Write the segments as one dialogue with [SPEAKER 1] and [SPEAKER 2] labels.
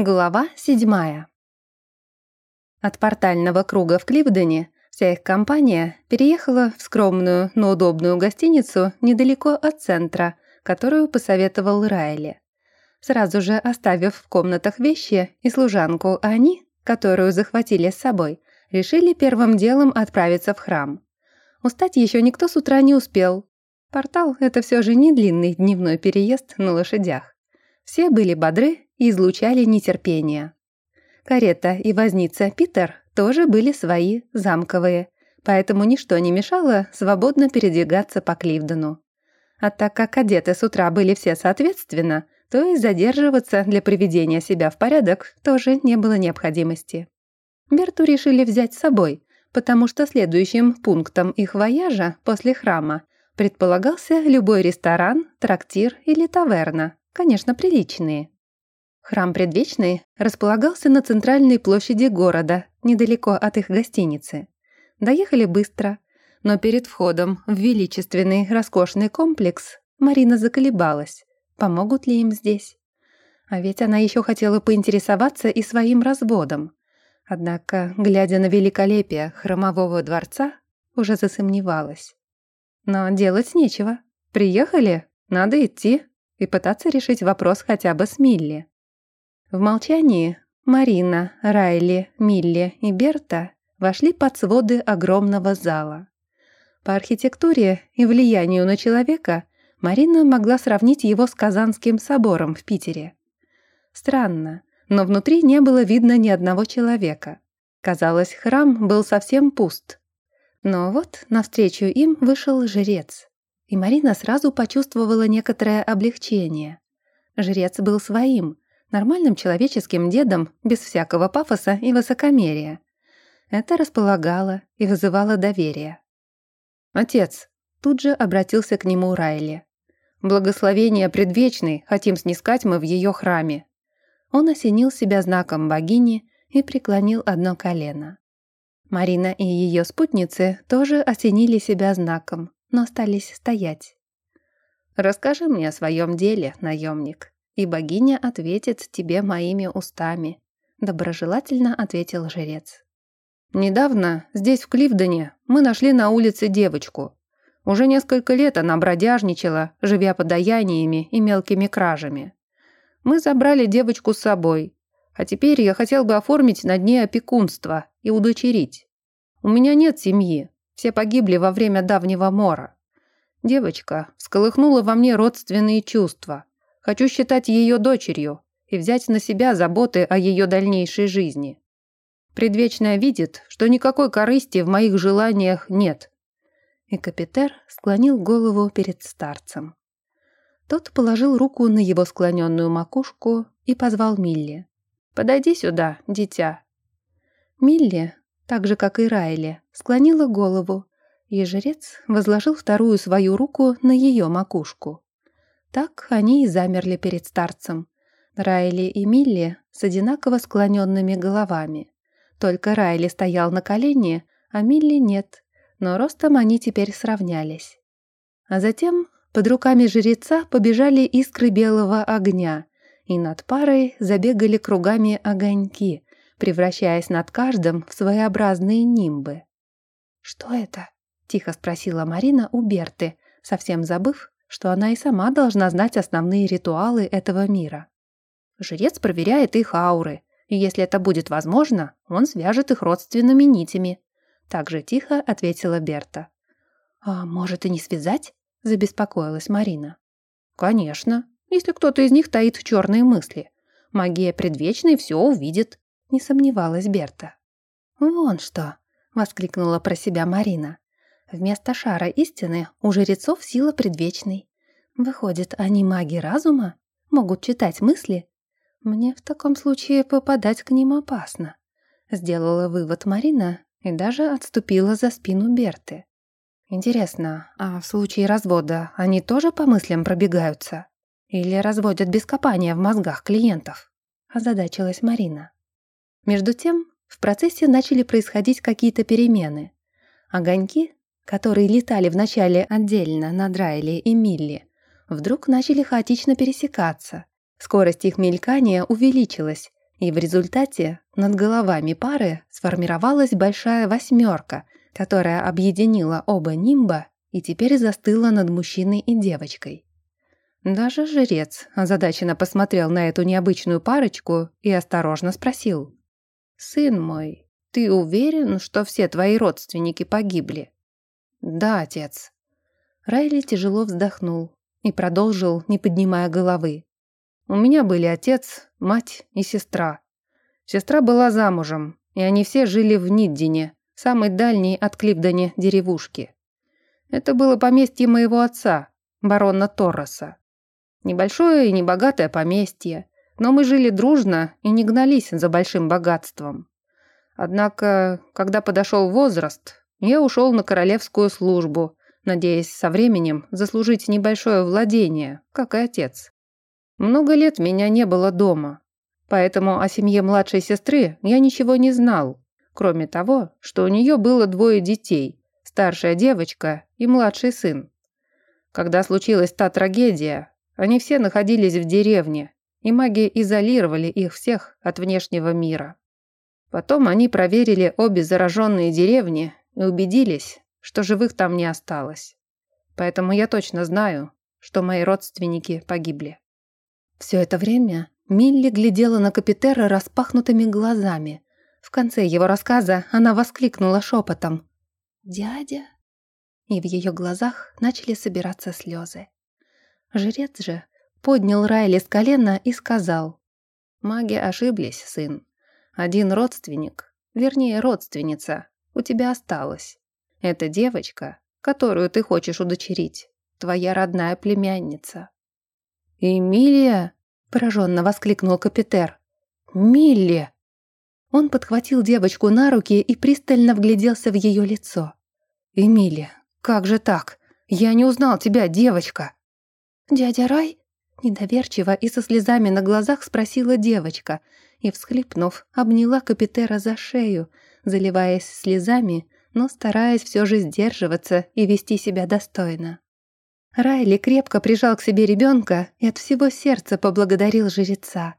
[SPEAKER 1] Глава седьмая. От портального круга в Кливдене вся их компания переехала в скромную, но удобную гостиницу недалеко от центра, которую посоветовал Райли. Сразу же оставив в комнатах вещи и служанку, они, которую захватили с собой, решили первым делом отправиться в храм. Устать еще никто с утра не успел. Портал — это все же не длинный дневной переезд на лошадях. Все были бодры и излучали нетерпение. Карета и возница Питер тоже были свои, замковые, поэтому ничто не мешало свободно передвигаться по Кливдену. А так как одеты с утра были все соответственно, то и задерживаться для приведения себя в порядок тоже не было необходимости. Берту решили взять с собой, потому что следующим пунктом их вояжа после храма предполагался любой ресторан, трактир или таверна, конечно, приличные. Храм Предвечный располагался на центральной площади города, недалеко от их гостиницы. Доехали быстро, но перед входом в величественный, роскошный комплекс Марина заколебалась, помогут ли им здесь. А ведь она еще хотела поинтересоваться и своим разводом. Однако, глядя на великолепие храмового дворца, уже засомневалась. Но делать нечего. Приехали, надо идти и пытаться решить вопрос хотя бы с Милли. В молчании Марина, Райли, Милли и Берта вошли под своды огромного зала. По архитектуре и влиянию на человека Марина могла сравнить его с Казанским собором в Питере. Странно, но внутри не было видно ни одного человека. Казалось, храм был совсем пуст. Но вот навстречу им вышел жрец, и Марина сразу почувствовала некоторое облегчение. Жрец был своим, нормальным человеческим дедом, без всякого пафоса и высокомерия. Это располагало и вызывало доверие. «Отец», — тут же обратился к нему Райли. «Благословение предвечный, хотим снискать мы в ее храме». Он осенил себя знаком богини и преклонил одно колено. Марина и ее спутницы тоже осенили себя знаком, но остались стоять. «Расскажи мне о своем деле, наемник», и богиня ответит тебе моими устами», — доброжелательно ответил жрец. «Недавно, здесь, в Кливдоне, мы нашли на улице девочку. Уже несколько лет она бродяжничала, живя подаяниями и мелкими кражами. Мы забрали девочку с собой, а теперь я хотел бы оформить над ней опекунство и удочерить. У меня нет семьи, все погибли во время давнего мора. Девочка всколыхнула во мне родственные чувства. Хочу считать ее дочерью и взять на себя заботы о ее дальнейшей жизни. Предвечная видит, что никакой корысти в моих желаниях нет». И Капитер склонил голову перед старцем. Тот положил руку на его склоненную макушку и позвал Милли. «Подойди сюда, дитя». Милли, так же, как и Райли, склонила голову, и жрец возложил вторую свою руку на ее макушку. Так они и замерли перед старцем. Райли и Милли с одинаково склоненными головами. Только Райли стоял на колене, а Милли нет, но ростом они теперь сравнялись. А затем под руками жреца побежали искры белого огня, и над парой забегали кругами огоньки, превращаясь над каждым в своеобразные нимбы. «Что это?» — тихо спросила Марина у Берты, совсем забыв, что она и сама должна знать основные ритуалы этого мира. Жрец проверяет их ауры, и если это будет возможно, он свяжет их родственными нитями. Так же тихо ответила Берта. «А может и не связать?» – забеспокоилась Марина. «Конечно, если кто-то из них таит черные мысли. Магия предвечной все увидит», – не сомневалась Берта. «Вон что!» – воскликнула про себя Марина. Вместо шара истины у жрецов сила предвечной. Выходит, они маги разума? Могут читать мысли? Мне в таком случае попадать к ним опасно. Сделала вывод Марина и даже отступила за спину Берты. Интересно, а в случае развода они тоже по мыслям пробегаются? Или разводят без копания в мозгах клиентов? Озадачилась Марина. Между тем, в процессе начали происходить какие-то перемены. Огоньки которые летали вначале отдельно над Райли и Милли, вдруг начали хаотично пересекаться. Скорость их мелькания увеличилась, И в результате над головами пары сформировалась большая восьмерка, которая объединила оба нимба и теперь застыла над мужчиной и девочкой. Даже жрец озадаченно посмотрел на эту необычную парочку и осторожно спросил. «Сын мой, ты уверен, что все твои родственники погибли?» «Да, отец». Райли тяжело вздохнул и продолжил, не поднимая головы. «У меня были отец, мать и сестра. Сестра была замужем, и они все жили в Ниддине, самой дальней от Кливдоне деревушки. Это было поместье моего отца, барона Торреса. Небольшое и небогатое поместье, но мы жили дружно и не гнались за большим богатством. Однако, когда подошел возраст, я ушел на королевскую службу, надеясь со временем заслужить небольшое владение, как и отец. Много лет меня не было дома, поэтому о семье младшей сестры я ничего не знал, кроме того, что у нее было двое детей, старшая девочка и младший сын. Когда случилась та трагедия, они все находились в деревне, и маги изолировали их всех от внешнего мира. Потом они проверили обе зараженные деревни и убедились, что живых там не осталось. Поэтому я точно знаю, что мои родственники погибли. Все это время Милли глядела на Капитера распахнутыми глазами. В конце его рассказа она воскликнула шепотом. «Дядя?» И в ее глазах начали собираться слезы. Жрец же поднял Райли с колена и сказал. «Маги ошиблись, сын. Один родственник, вернее родственница, у тебя осталась. Это девочка, которую ты хочешь удочерить, твоя родная племянница». «Эмилия?» – пораженно воскликнул Капитер. «Милли!» Он подхватил девочку на руки и пристально вгляделся в ее лицо. «Эмилия, как же так? Я не узнал тебя, девочка!» «Дядя Рай?» – недоверчиво и со слезами на глазах спросила девочка – и, всхлипнув, обняла Капитера за шею, заливаясь слезами, но стараясь все же сдерживаться и вести себя достойно. Райли крепко прижал к себе ребенка и от всего сердца поблагодарил жреца.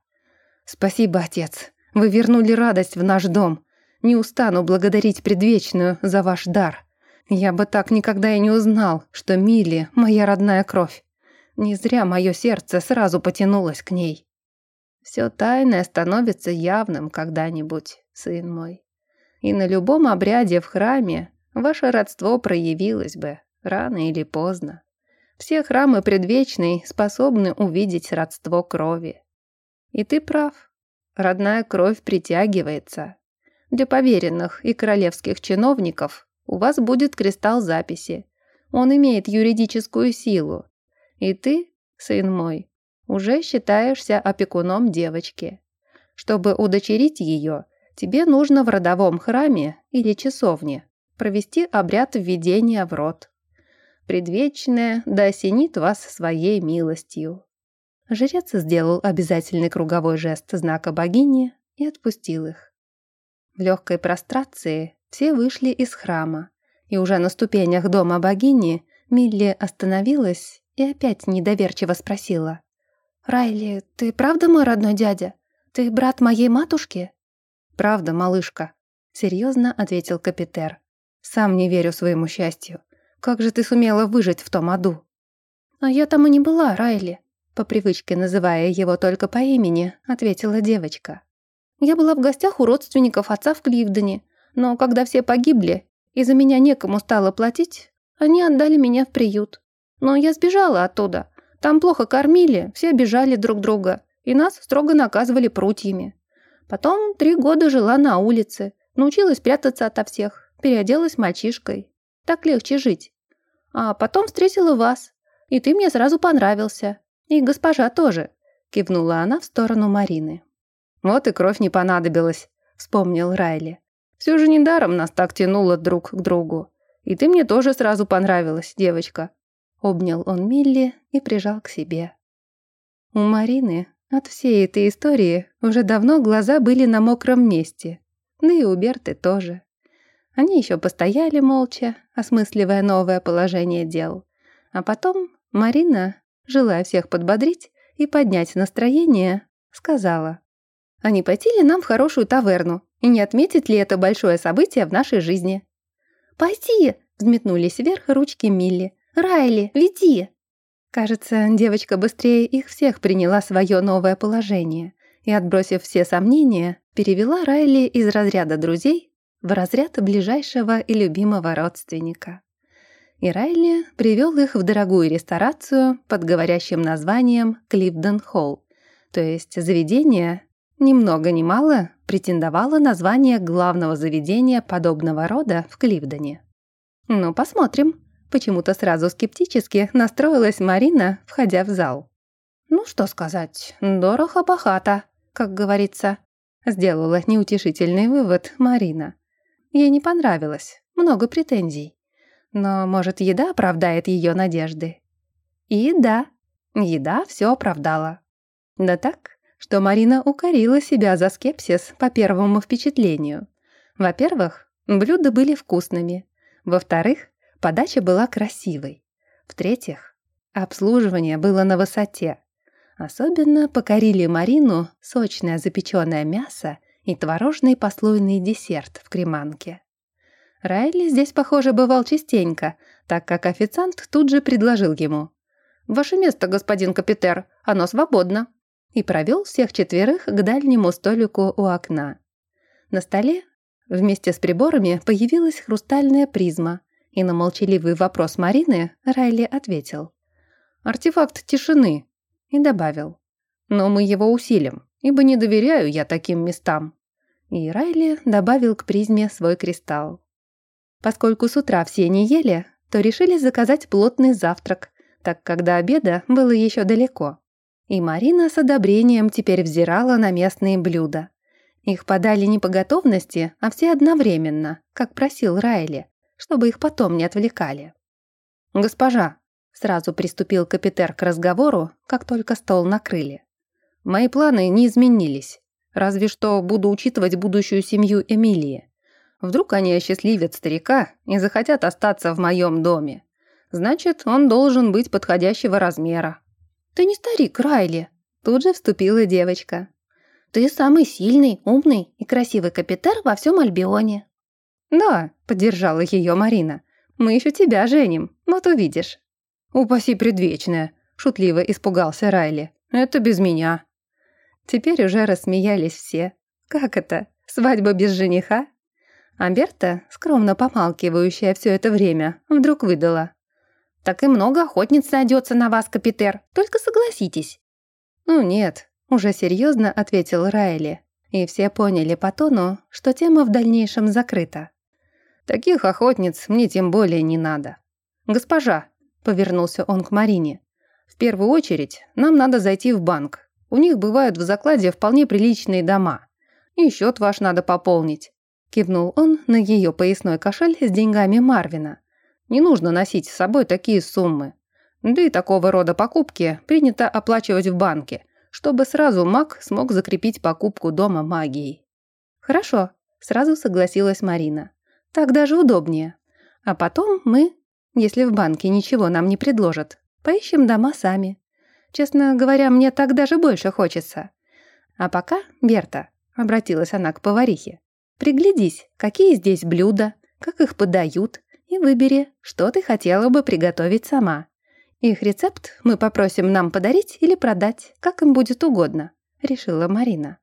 [SPEAKER 1] «Спасибо, отец. Вы вернули радость в наш дом. Не устану благодарить предвечную за ваш дар. Я бы так никогда и не узнал, что Милли — моя родная кровь. Не зря мое сердце сразу потянулось к ней. Все тайное становится явным когда-нибудь, сын мой. И на любом обряде в храме ваше родство проявилось бы, рано или поздно. Все храмы предвечной способны увидеть родство крови. И ты прав. Родная кровь притягивается. Для поверенных и королевских чиновников у вас будет кристалл записи. Он имеет юридическую силу. И ты, сын мой, уже считаешься опекуном девочки. Чтобы удочерить ее, тебе нужно в родовом храме или часовне провести обряд введения в род. Предвечная да осенит вас своей милостью. Жрец сделал обязательный круговой жест знака богини и отпустил их. В легкой прострации все вышли из храма, и уже на ступенях дома богини Милли остановилась и опять недоверчиво спросила. «Райли, ты правда мой родной дядя? Ты брат моей матушки?» «Правда, малышка», — серьезно ответил Капитер. «Сам не верю своему счастью. Как же ты сумела выжить в том аду?» «А я там и не была, Райли», — по привычке называя его только по имени, ответила девочка. «Я была в гостях у родственников отца в Кливдоне, но когда все погибли, и за меня некому стало платить, они отдали меня в приют. Но я сбежала оттуда, там плохо кормили, все обижали друг друга, и нас строго наказывали прутьями. Потом три года жила на улице, научилась прятаться ото всех, переоделась мальчишкой. Так легче жить. А потом встретила вас, и ты мне сразу понравился. И госпожа тоже», — кивнула она в сторону Марины. «Вот и кровь не понадобилась», — вспомнил Райли. «Все же недаром нас так тянуло друг к другу. И ты мне тоже сразу понравилась, девочка. Обнял он Милли и прижал к себе. У Марины от всей этой истории уже давно глаза были на мокром месте. Да и у Берты тоже. Они еще постояли молча, осмысливая новое положение дел. А потом Марина, желая всех подбодрить и поднять настроение, сказала. а не пойти ли нам в хорошую таверну, и не отметить ли это большое событие в нашей жизни?» «Пойти!» — взметнулись вверх ручки Милли. «Райли, веди!» Кажется, девочка быстрее их всех приняла свое новое положение и, отбросив все сомнения, перевела Райли из разряда друзей в разряд ближайшего и любимого родственника. И Райли привел их в дорогую ресторацию под говорящим названием Клифден Холл, то есть заведение, ни много ни мало, претендовало на звание главного заведения подобного рода в Кливдоне. «Ну, посмотрим», — почему-то сразу скептически настроилась Марина, входя в зал. «Ну, что сказать, дорого-богато, как говорится», — сделала неутешительный вывод Марина. Ей не понравилось, много претензий. Но, может, еда оправдает ее надежды? И да, еда все оправдала. Да так, что Марина укорила себя за скепсис по первому впечатлению. Во-первых, блюда были вкусными. Во-вторых, подача была красивой. В-третьих, обслуживание было на высоте. Особенно покорили Марину сочное запеченное мясо и творожный послойный десерт в креманке. Райли здесь, похоже, бывал частенько, так как официант тут же предложил ему. «Ваше место, господин Капитер, оно свободно» и провел всех четверых к дальнему столику у окна. На столе вместе с приборами появилась хрустальная призма, и на молчаливый вопрос Марины Райли ответил. «Артефакт тишины», и добавил. «Но мы его усилим, ибо не доверяю я таким местам». И Райли добавил к призме свой кристалл. Поскольку с утра все не ели, то решили заказать плотный завтрак, так как до обеда было еще далеко. И Марина с одобрением теперь взирала на местные блюда. Их подали не по готовности, а все одновременно, как просил Райли, чтобы их потом не отвлекали. «Госпожа», — сразу приступил Капитер к разговору, как только стол накрыли. «Мои планы не изменились, разве что буду учитывать будущую семью Эмилии. Вдруг они осчастливят старика и захотят остаться в моем доме. Значит, он должен быть подходящего размера, «Ты не старик, Райли!» Тут же вступила девочка. «Ты самый сильный, умный и красивый капитер во всем Альбионе». «Да», — поддержала ее Марина. «Мы еще тебя женим, вот увидишь». «Упаси предвечная», — шутливо испугался Райли. «Это без меня». Теперь уже рассмеялись все. «Как это? Свадьба без жениха?» А Берта, скромно помалкивающая все это время, вдруг выдала. Так и много охотниц найдется на вас, Капитер, только согласитесь». «Ну нет», — уже серьезно ответил Райли. И все поняли по тону, что тема в дальнейшем закрыта. «Таких охотниц мне тем более не надо». «Госпожа», — повернулся он к Марине, «в первую очередь нам надо зайти в банк. У них бывают в закладе вполне приличные дома. И счет ваш надо пополнить». Кивнул он на ее поясной кошель с деньгами Марвина, не нужно носить с собой такие суммы. Да и такого рода покупки принято оплачивать в банке, чтобы сразу маг смог закрепить покупку дома магией. «Хорошо», — сразу согласилась Марина. «Так даже удобнее. А потом мы, если в банке ничего нам не предложат, поищем дома сами. Честно говоря, мне так даже больше хочется. А пока, Берта», — обратилась она к поварихе, «приглядись, какие здесь блюда, как их подают, и выбери, что ты хотела бы приготовить сама. Их рецепт мы попросим нам подарить или продать, как им будет угодно», — решила Марина.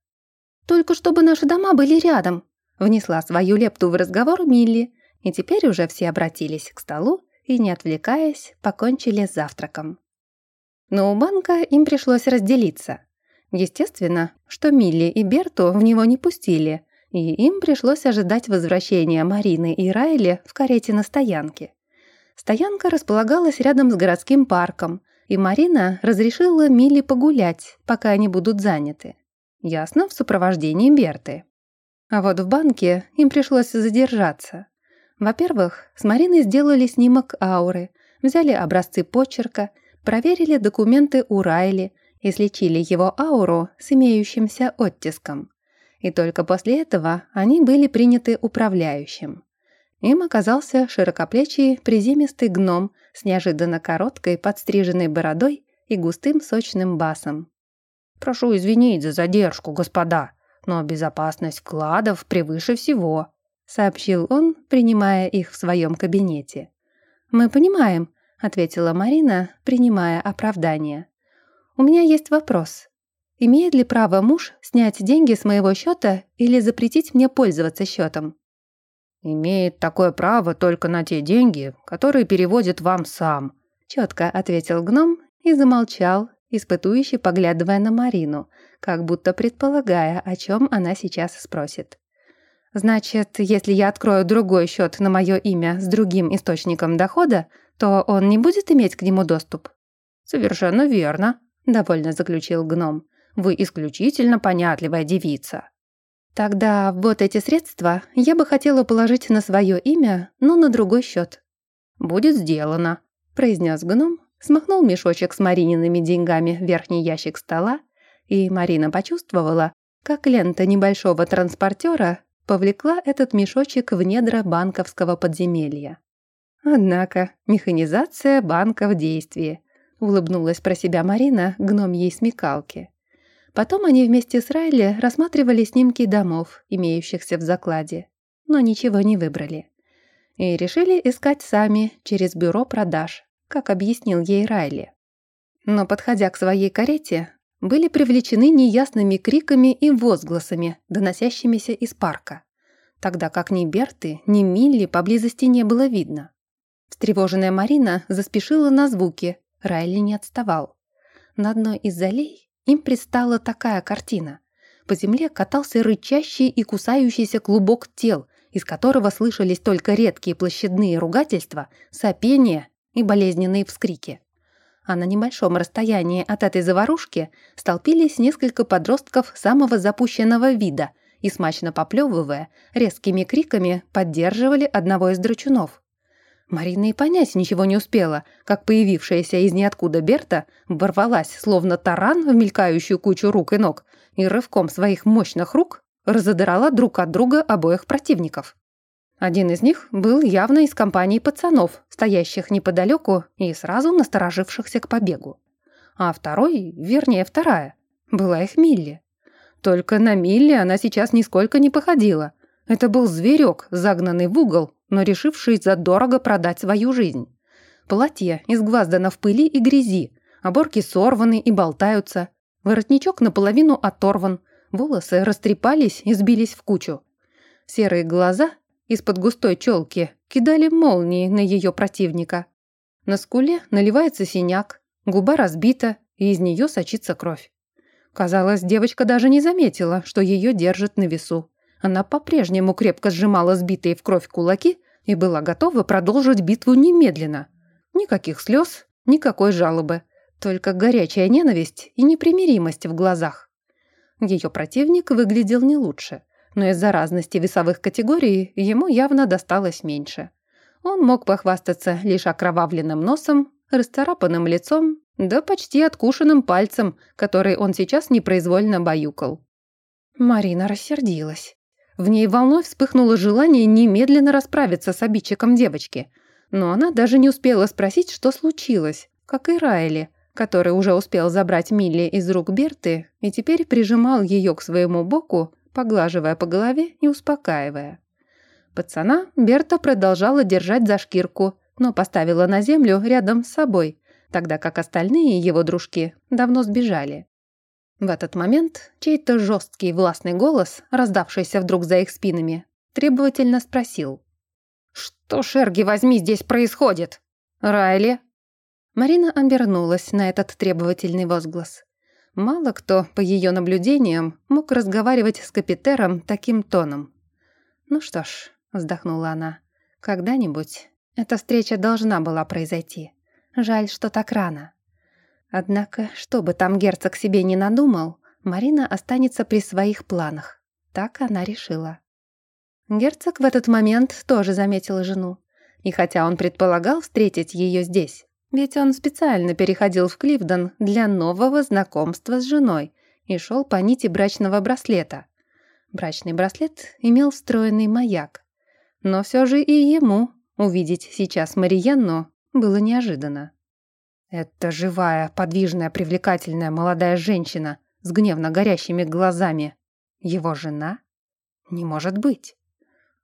[SPEAKER 1] «Только чтобы наши дома были рядом», — внесла свою лепту в разговор Милли, и теперь уже все обратились к столу и, не отвлекаясь, покончили с завтраком. Но у банка им пришлось разделиться. Естественно, что Милли и Берту в него не пустили, и им пришлось ожидать возвращения Марины и Райли в карете на стоянке. Стоянка располагалась рядом с городским парком, и Марина разрешила Милли погулять, пока они будут заняты. Ясно, в сопровождении Берты. А вот в банке им пришлось задержаться. Во-первых, с Мариной сделали снимок ауры, взяли образцы почерка, проверили документы у Райли и слечили его ауру с имеющимся оттиском и только после этого они были приняты управляющим. Им оказался широкоплечий приземистый гном с неожиданно короткой подстриженной бородой и густым сочным басом. «Прошу извинить за задержку, господа. Но безопасность вкладов превыше всего», — сообщил он, принимая их в своем кабинете. «Мы понимаем», — ответила Марина, принимая оправдание. «У меня есть вопрос. Имеет ли право муж снять деньги с моего счета или запретить мне пользоваться счетом?»
[SPEAKER 2] «Имеет такое право только на те деньги, которые переводит вам сам»,
[SPEAKER 1] четко ответил гном и замолчал, испытующе поглядывая на Марину, как будто предполагая, о чем она сейчас спросит. «Значит, если я открою другой счет на мое имя с другим источником дохода, то он не будет иметь к нему доступ?»
[SPEAKER 2] «Совершенно верно», —
[SPEAKER 1] довольно заключил гном.
[SPEAKER 2] Вы исключительно понятливая девица».
[SPEAKER 1] «Тогда вот эти средства я бы хотела положить на свое имя, но на другой счет».
[SPEAKER 2] «Будет сделано», —
[SPEAKER 1] произнес гном, смахнул мешочек с Мариниными деньгами в верхний ящик стола, и Марина почувствовала, как лента небольшого транспортера повлекла этот мешочек в недра банковского подземелья. Однако механизация банка в действии, улыбнулась про себя Марина гномьей смекалки. Потом они вместе с Райли рассматривали снимки домов, имеющихся в закладе, но ничего не выбрали. И решили искать сами через бюро продаж, как объяснил ей Райли. Но, подходя к своей карете, были привлечены неясными криками и возгласами, доносящимися из парка, тогда как ни Берты, ни Милли поблизости не было видно. Встревоженная Марина заспешила на звуки, Райли не отставал. На одной из аллей им предстала такая картина. По земле катался рычащий и кусающийся клубок тел, из которого слышались только редкие площадные ругательства, сопения и болезненные вскрики. А на небольшом расстоянии от этой заварушки столпились несколько подростков самого запущенного вида и, смачно поплевывая, резкими криками поддерживали одного из драчунов. Марина и понять ничего не успела, как появившаяся из ниоткуда Берта ворвалась, словно таран в мелькающую кучу рук и ног, и рывком своих мощных рук разодрала друг от друга обоих противников. Один из них был явно из компании пацанов, стоящих неподалеку и сразу насторожившихся к побегу. А второй, вернее вторая, была их Милли. Только на Милли она сейчас нисколько не походила. Это был зверек, загнанный в угол но решивший задорого продать свою жизнь. Платье изгваздано в пыли и грязи, оборки сорваны и болтаются, воротничок наполовину оторван, волосы растрепались и сбились в кучу. Серые глаза из-под густой челки кидали молнии на ее противника. На скуле наливается синяк, губа разбита, и из нее сочится кровь. Казалось, девочка даже не заметила, что ее держат на весу. Она по-прежнему крепко сжимала сбитые в кровь кулаки и была готова продолжить битву немедленно. Никаких слез, никакой жалобы, только горячая ненависть и непримиримость в глазах. Ее противник выглядел не лучше, но из-за разности весовых категорий ему явно досталось меньше. Он мог похвастаться лишь окровавленным носом, расцарапанным лицом, да почти откушенным пальцем, который он сейчас непроизвольно баюкал. Марина рассердилась. В ней волной вспыхнуло желание немедленно расправиться с обидчиком девочки. Но она даже не успела спросить, что случилось, как и Райли, который уже успел забрать Милли из рук Берты и теперь прижимал ее к своему боку, поглаживая по голове и успокаивая. Пацана Берта продолжала держать за шкирку, но поставила на землю рядом с собой, тогда как остальные его дружки давно сбежали. В этот момент чей-то жесткий властный голос, раздавшийся вдруг за их спинами, требовательно спросил. «Что, Шерги, возьми, здесь происходит? Райли?» Марина обернулась на этот требовательный возглас. Мало кто, по ее наблюдениям, мог разговаривать с капитером таким тоном. «Ну что ж», — вздохнула она, — «когда-нибудь эта встреча должна была произойти. Жаль, что так рано». Однако, что бы там герцог себе не надумал, Марина останется при своих планах. Так она решила. Герцог в этот момент тоже заметил жену. И хотя он предполагал встретить ее здесь, ведь он специально переходил в Кливдон для нового знакомства с женой и шел по нити брачного браслета. Брачный браслет имел встроенный маяк. Но все же и ему увидеть сейчас Мариенну было неожиданно. Это живая, подвижная, привлекательная молодая женщина с гневно горящими глазами. Его жена? Не может быть.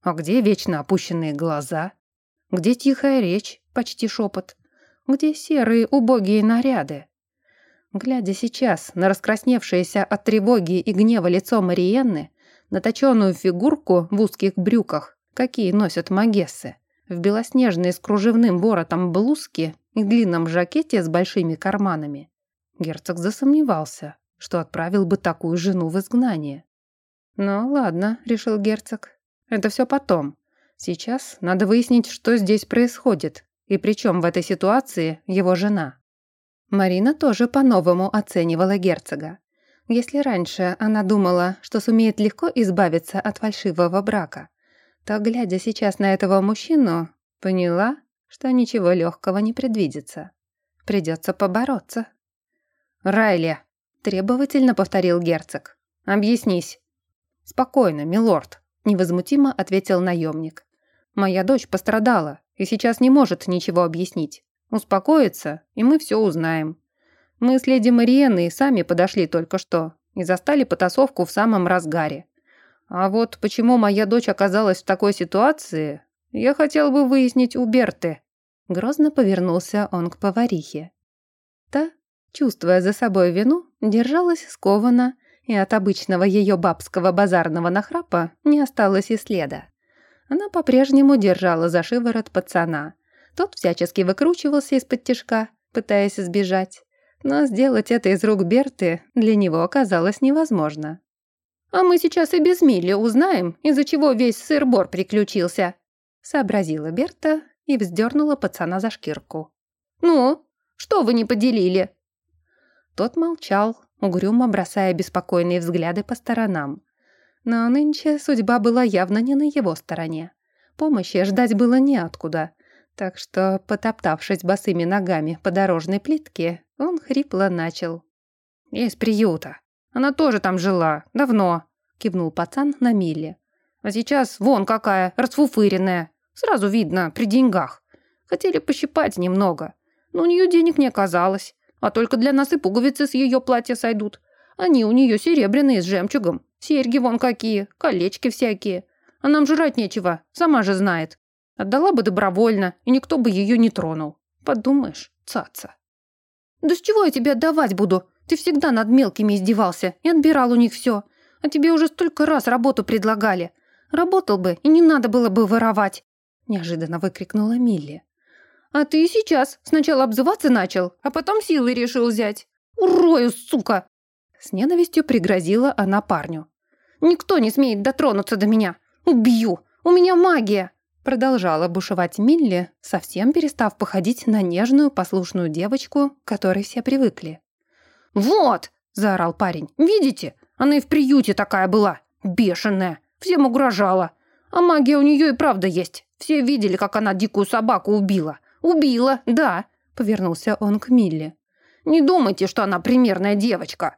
[SPEAKER 1] А где вечно опущенные глаза? Где тихая речь, почти шепот? Где серые убогие наряды? Глядя сейчас на раскрасневшееся от тревоги и гнева лицо Мариенны, на точенную фигурку в узких брюках, какие носят магессы, в белоснежной с кружевным воротом блузке и длинном жакете с большими карманами, герцог засомневался, что отправил бы такую жену в изгнание. «Ну ладно», — решил герцог, — «это все потом. Сейчас надо выяснить, что здесь происходит, и при чем в этой ситуации его жена». Марина тоже по-новому оценивала герцога. Если раньше она думала, что сумеет легко избавиться от фальшивого брака, то, глядя сейчас на этого мужчину, поняла, что ничего легкого не предвидится. Придется побороться. «Райли!» – требовательно повторил герцог. «Объяснись». «Спокойно, милорд», – невозмутимо ответил наемник. «Моя дочь пострадала и сейчас не может ничего объяснить. Успокоится, и мы все узнаем. Мы с леди Мариенной сами подошли только что и застали потасовку в самом разгаре. А вот почему моя дочь оказалась в такой ситуации, я хотел бы выяснить у Берты». Грозно повернулся он к поварихе. Та, чувствуя за собой вину, держалась скованно, и от обычного ее бабского базарного нахрапа не осталось и следа. Она по-прежнему держала за шиворот пацана. Тот всячески выкручивался из-под тяжка, пытаясь сбежать. Но сделать это из рук Берты для него оказалось невозможно. «А мы сейчас и без Милли узнаем, из-за чего весь сыр-бор приключился», сообразила Берта и вздернула пацана за шкирку. «Ну, что вы не поделили?» Тот молчал, угрюмо бросая беспокойные взгляды по сторонам. Но нынче судьба была явно не на его стороне. Помощи ждать было неоткуда, так что, потоптавшись босыми ногами по дорожной плитке, он хрипло начал. «Из приюта. Она тоже там жила. Давно», — кивнул пацан на Милле. «А сейчас вон какая, расфуфыренная. Сразу видно, при деньгах. Хотели пощипать немного, но у нее денег не оказалось. А только для нас и пуговицы с ее платья сойдут. Они у нее серебряные с жемчугом. Серьги вон какие, колечки всякие. А нам жрать нечего, сама же знает. Отдала бы добровольно, и никто бы ее не тронул. Подумаешь, цаца. Да с чего я тебе отдавать буду? Ты всегда над мелкими издевался и отбирал у них все. А тебе уже столько раз работу предлагали. Работал бы, и не надо было бы воровать неожиданно выкрикнула Милли. «А ты сейчас сначала обзываться начал, а потом силы решил взять. Урою, сука!» С ненавистью пригрозила она парню. «Никто не смеет дотронуться до меня! Убью! У меня магия!» Продолжала бушевать Милли, совсем перестав походить на нежную, послушную девочку, к которой все привыкли. «Вот!» – заорал парень. «Видите? Она и в приюте такая была, бешеная, всем угрожала. А магия у нее и правда есть. Все видели, как она дикую собаку убила. Убила, да, повернулся он к Милле. Не думайте, что она примерная девочка.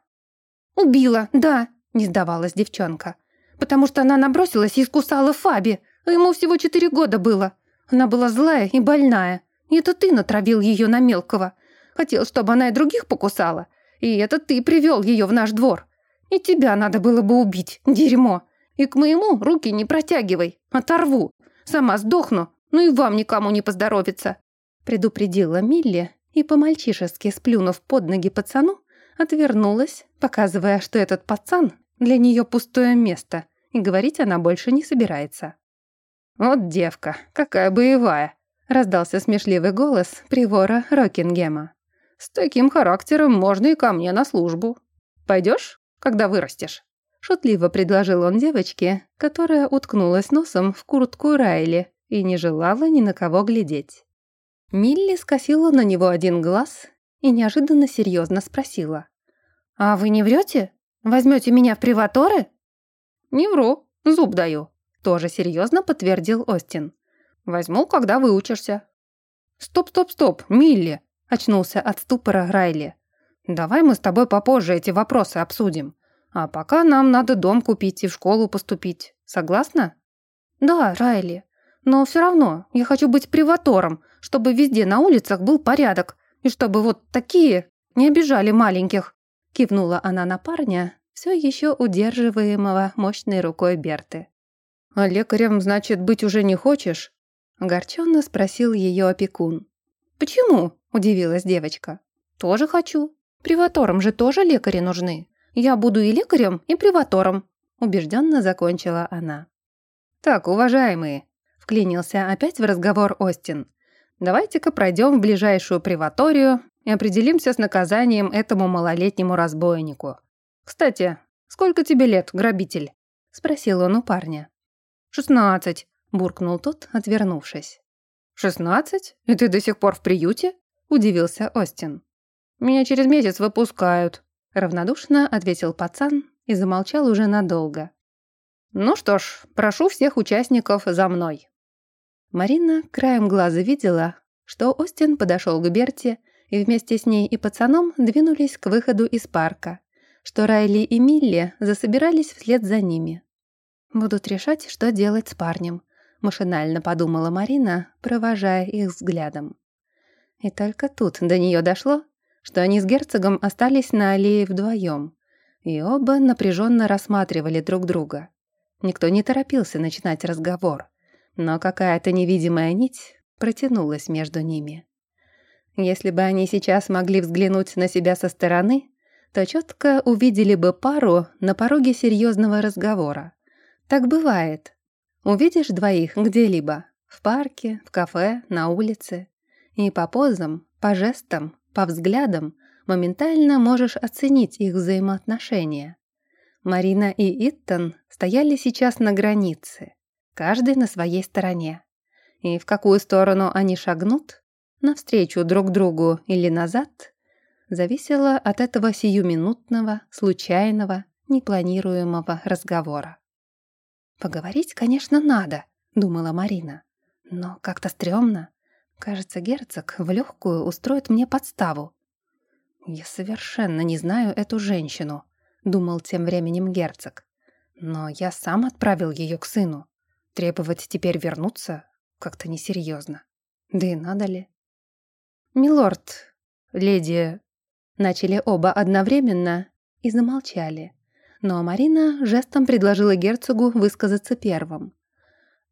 [SPEAKER 1] Убила, да, не сдавалась девчонка. Потому что она набросилась и искусала Фаби. А ему всего четыре года было. Она была злая и больная. И это ты натравил ее на мелкого. Хотел, чтобы она и других покусала. И это ты привел ее в наш двор. И тебя надо было бы убить, дерьмо. И к моему руки не протягивай, оторву. Сама сдохну, ну и вам никому не поздоровится», предупредила Милли и, по-мальчишески сплюнув под ноги пацану, отвернулась, показывая, что этот пацан для нее пустое место, и говорить она больше не собирается. «Вот девка, какая боевая!» — раздался смешливый голос привора Рокингема. «С таким характером можно и ко мне на службу. Пойдешь, когда вырастешь?» Шутливо предложил он девочке, которая уткнулась носом в куртку Райли и не желала ни на кого глядеть. Милли скосила на него один глаз и неожиданно серьезно спросила. «А вы не врете? Возьмете меня в приваторы?» «Не вру, зуб даю», — тоже серьезно подтвердил Остин. «Возьму, когда выучишься». «Стоп, стоп, стоп, Милли!» — очнулся от ступора Райли. «Давай мы с тобой попозже эти вопросы обсудим. А пока нам надо дом купить и в школу поступить. Согласна? Да, Райли. Но все равно я хочу быть приватором, чтобы везде на улицах был порядок, и чтобы вот такие не обижали маленьких. Кивнула она на парня, все еще удерживаемого мощной рукой Берты.
[SPEAKER 2] «А лекарем, значит, быть уже не хочешь?»
[SPEAKER 1] Огорченно спросил ее опекун. «Почему?» – удивилась девочка. «Тоже хочу. Приваторам же тоже лекари нужны. Я буду и лекарем, и приватором», – убежденно закончила она.
[SPEAKER 2] «Так, уважаемые», – вклинился опять в разговор Остин. «Давайте-ка пройдем в ближайшую приваторию и определимся с наказанием этому малолетнему разбойнику. Кстати, сколько тебе лет, грабитель?» – спросил он у парня.
[SPEAKER 1] «Шестнадцать», – буркнул тот, отвернувшись.
[SPEAKER 2] «Шестнадцать? И ты до сих пор в приюте?» – удивился Остин. «Меня через месяц выпускают», – равнодушно ответил пацан и замолчал уже надолго. «Ну что ж, прошу всех участников за мной».
[SPEAKER 1] Марина краем глаза видела, что Остин подошел к Берте и вместе с ней и пацаном двинулись к выходу из парка, что Райли и Милли засобирались вслед за ними. Будут решать, что делать с парнем, машинально подумала Марина, провожая их взглядом. И только тут до нее дошло, что они с герцогом остались на аллее вдвоем, и оба напряженно рассматривали друг друга. Никто не торопился начинать разговор, но какая-то невидимая нить протянулась между ними. Если бы они сейчас могли взглянуть на себя со стороны, то четко увидели бы пару на пороге серьезного разговора. Так бывает, Увидишь двоих где-либо, в парке, в кафе, на улице, и по позам, по жестам, по взглядам моментально можешь оценить их взаимоотношения. Марина и Иттон стояли сейчас на границе, каждый на своей стороне. И в какую сторону они шагнут, навстречу друг другу или назад, зависело от этого сиюминутного, случайного, непланируемого разговора. «Поговорить, конечно, надо», — думала Марина. «Но как-то стрёмно. Кажется, герцог в легкую устроит мне подставу». «Я совершенно не знаю эту женщину», — думал тем временем герцог. «Но я сам отправил ее к сыну. Требовать теперь вернуться как-то несерьезно. Да и надо ли?» «Милорд, леди...» Начали оба одновременно и замолчали но Марина жестом предложила герцогу высказаться первым.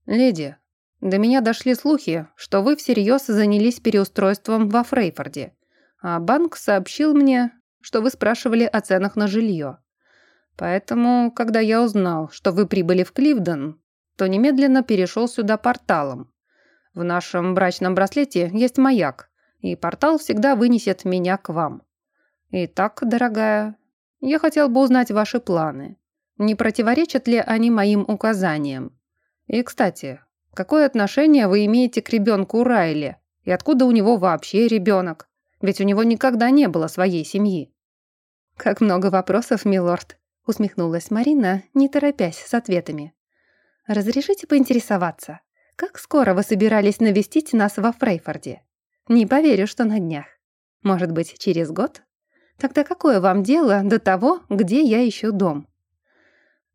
[SPEAKER 2] «Леди, до меня дошли слухи, что вы всерьез занялись переустройством во Фрейфорде, а банк сообщил мне, что вы спрашивали о ценах на жилье. Поэтому, когда я узнал, что вы прибыли в Кливден, то немедленно перешел сюда порталом. В нашем брачном браслете есть маяк, и портал всегда вынесет меня к вам. Итак, дорогая, я хотел бы узнать ваши планы. Не противоречат ли они моим указаниям? И, кстати, какое отношение вы имеете к ребенку Райли? И откуда у него вообще ребенок? Ведь у него никогда не было своей семьи.
[SPEAKER 1] Как много вопросов, милорд, усмехнулась Марина, не торопясь с ответами. Разрешите поинтересоваться, как скоро вы собирались навестить нас во Фрейфорде? Не поверю, что на днях. Может быть, через год? Тогда какое вам дело до того, где я ищу дом?»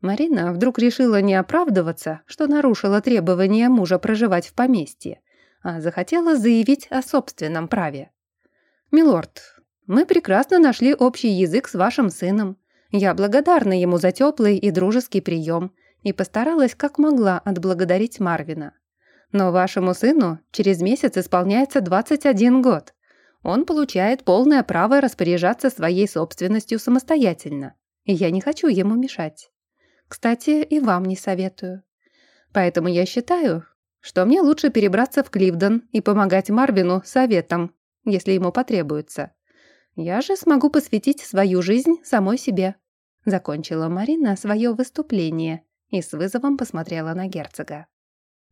[SPEAKER 1] Марина вдруг решила не оправдываться, что нарушила требования мужа проживать в поместье, а захотела заявить о собственном праве. «Милорд, мы прекрасно нашли общий язык с вашим сыном. Я благодарна ему за теплый и дружеский прием и постаралась как могла отблагодарить Марвина. Но вашему сыну через месяц исполняется 21 год он получает полное право распоряжаться своей собственностью самостоятельно, и я не хочу ему мешать. Кстати, и вам не советую. Поэтому я считаю, что мне лучше перебраться в Кливден и помогать Марвину советом, если ему потребуется. Я же смогу посвятить свою жизнь самой себе. Закончила Марина свое выступление и с вызовом посмотрела на герцога.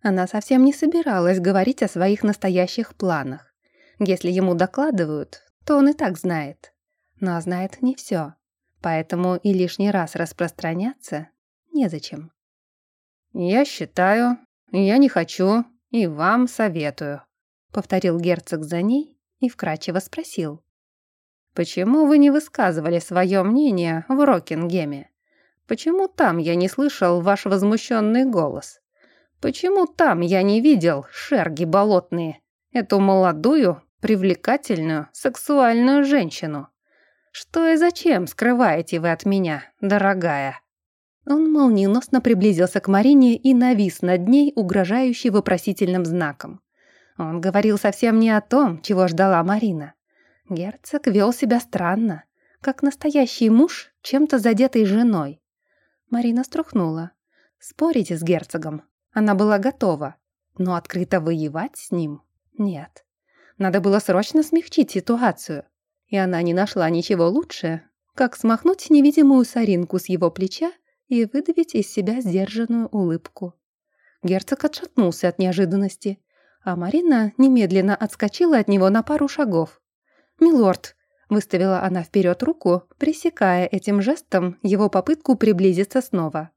[SPEAKER 1] Она совсем не собиралась говорить о своих настоящих планах. Если ему докладывают, то он и так знает. Но знает не все. Поэтому и лишний раз распространяться незачем.
[SPEAKER 2] «Я считаю, я не хочу и вам советую», — повторил герцог за ней и вкратчиво спросил. «Почему вы не высказывали свое мнение в Рокингеме? Почему там я не слышал ваш возмущенный голос? Почему там я не видел шерги болотные, эту молодую, привлекательную, сексуальную женщину. Что и зачем скрываете вы от меня, дорогая?» Он молниеносно приблизился к Марине и навис над ней, угрожающий вопросительным знаком. Он говорил совсем не о том, чего ждала Марина. Герцог вел себя странно, как настоящий муж, чем-то задетой женой. Марина струхнула. Спорить с герцогом она была готова, но открыто воевать с ним нет. Надо было срочно смягчить ситуацию, и она не нашла ничего лучше, как смахнуть невидимую соринку с его плеча и выдавить из себя сдержанную улыбку. Герцог отшатнулся от неожиданности, а Марина немедленно отскочила от него на пару шагов. «Милорд», — выставила она вперед руку, пресекая этим жестом его попытку приблизиться снова.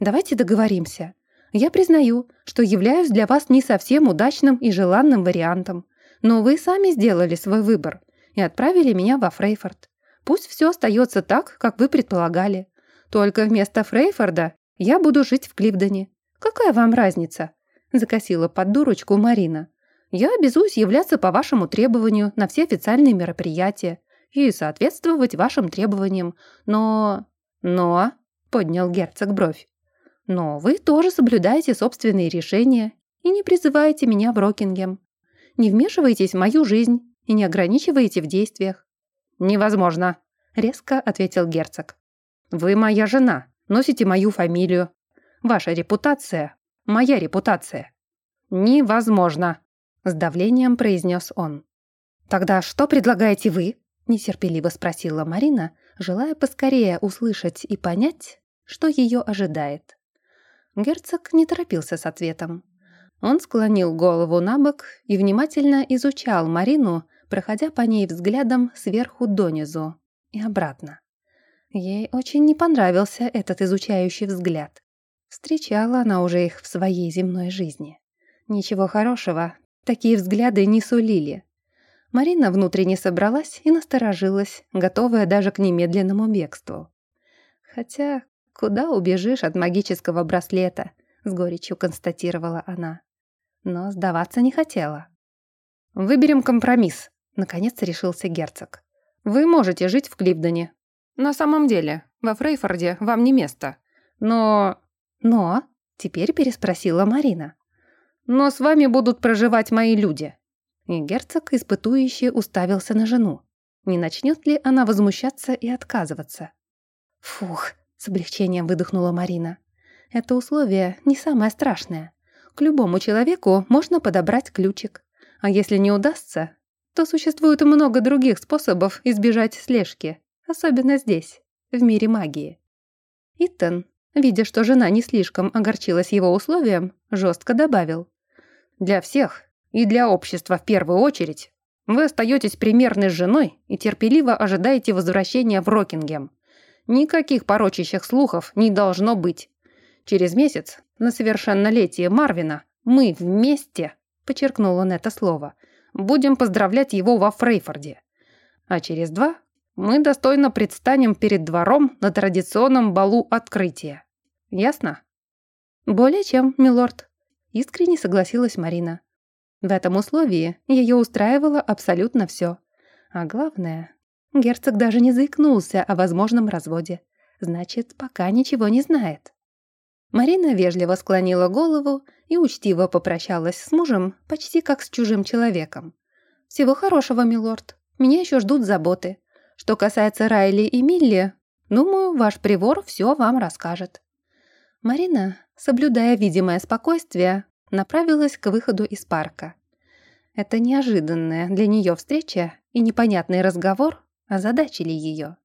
[SPEAKER 2] «Давайте договоримся. Я признаю, что являюсь для вас не совсем удачным и желанным вариантом, но вы сами сделали свой выбор и отправили меня во Фрейфорд. Пусть все остается так, как вы предполагали. Только вместо Фрейфорда я буду жить в Кливдоне. Какая вам разница?» Закосила под дурочку Марина. «Я обязуюсь являться по вашему требованию на все официальные мероприятия и соответствовать вашим требованиям. Но...» «Но...» — поднял герцог бровь. «Но вы тоже соблюдаете собственные решения и не призываете меня в Рокингем. Не вмешиваетесь в мою жизнь и не ограничиваете в действиях». «Невозможно», — резко ответил герцог. Вы моя жена, носите мою фамилию. Ваша репутация – моя репутация. Невозможно, с давлением произнес он. Тогда что предлагаете вы? Нетерпеливо спросила Марина, желая поскорее услышать и понять, что ее ожидает. Герцог не торопился с ответом. Он склонил голову на бок и внимательно изучал Марину, проходя по ней взглядом сверху донизу и обратно. Ей очень не понравился этот изучающий взгляд. Встречала она уже их в своей земной жизни. Ничего хорошего, такие взгляды не сулили. Марина внутренне собралась и насторожилась, готовая даже к немедленному бегству. Хотя, куда убежишь от магического браслета, с горечью констатировала она. Но сдаваться не хотела. «Выберем компромисс», — наконец решился герцог. «Вы можете жить в Кливдоне, на самом деле, во Фрейфорде вам не место. Но... Но... Теперь переспросила Марина. Но с вами будут проживать мои люди. И герцог испытующе уставился на жену. Не начнет ли она возмущаться и отказываться? Фух, с облегчением выдохнула Марина. Это условие не самое страшное. К любому человеку можно подобрать ключик. А если не удастся, то существует много других способов избежать слежки. Особенно здесь, в мире магии. Итан, видя, что жена не слишком огорчилась его условиям, жестко добавил. «Для всех и для общества в первую очередь вы остаетесь примерной женой и терпеливо ожидаете возвращения в Рокингем. Никаких порочащих слухов не должно быть. Через месяц, на совершеннолетие Марвина, мы вместе, подчеркнул он это слово, будем поздравлять его во Фрейфорде. А через два мы достойно предстанем перед двором на традиционном балу открытия. Ясно? Более чем, милорд. Искренне согласилась Марина. В этом условии ее устраивало абсолютно все. А главное, герцог даже не заикнулся о возможном разводе. Значит, пока ничего не знает. Марина вежливо склонила голову и учтиво попрощалась с мужем, почти как с чужим человеком. «Всего хорошего, милорд. Меня еще ждут заботы. Что касается Райли и Милли, думаю, ваш привор все вам расскажет». Марина, соблюдая видимое спокойствие, направилась к выходу из парка. Это неожиданная для нее встреча и непонятный разговор озадачили ее.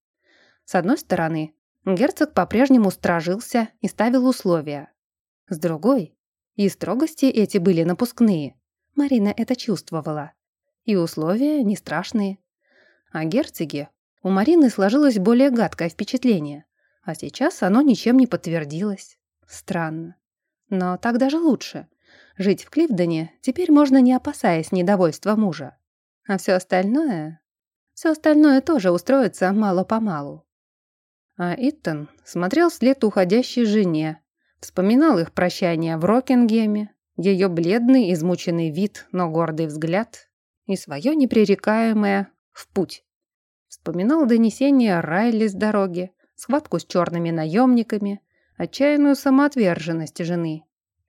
[SPEAKER 2] С одной стороны, герцог по-прежнему стражился и ставил условия. С другой, и строгости эти были напускные. Марина это чувствовала. И условия не страшные. А герцоги у Марины сложилось более гадкое впечатление, а сейчас оно ничем не подтвердилось. Странно. Но так даже лучше. Жить в Кливдоне теперь можно, не опасаясь недовольства мужа. А все остальное... Все остальное тоже устроится мало-помалу. А Иттон смотрел вслед уходящей жене, вспоминал их прощание в Рокингеме, ее бледный, измученный вид, но гордый взгляд и свое непререкаемое «в путь». Вспоминал донесения Райли с дороги, схватку с черными наемниками, отчаянную самоотверженность жены.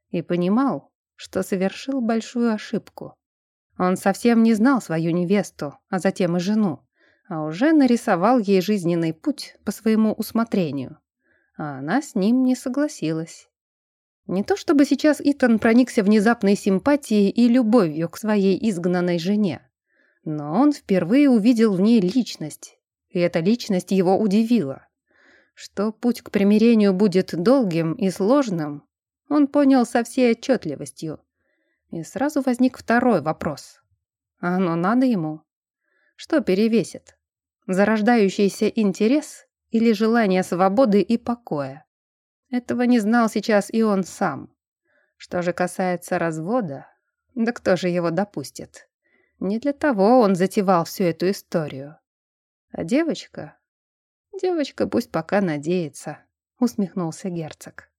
[SPEAKER 2] И понимал, что совершил большую ошибку. Он совсем не знал свою невесту, а затем и жену, а уже нарисовал ей жизненный путь по своему усмотрению. А она с ним не согласилась. Не то чтобы сейчас Итан проникся внезапной симпатией и любовью к своей изгнанной жене, но он впервые увидел в ней личность, и эта личность его удивила. Что путь к примирению будет долгим и сложным, он понял со всей отчетливостью. И сразу возник второй вопрос. А оно надо ему? Что перевесит? Зарождающийся интерес или желание свободы и покоя? Этого не знал сейчас и он сам. Что же касается развода, да кто же его допустит? Не для того он затевал всю эту историю. А девочка? Девочка пусть пока надеется, усмехнулся герцог.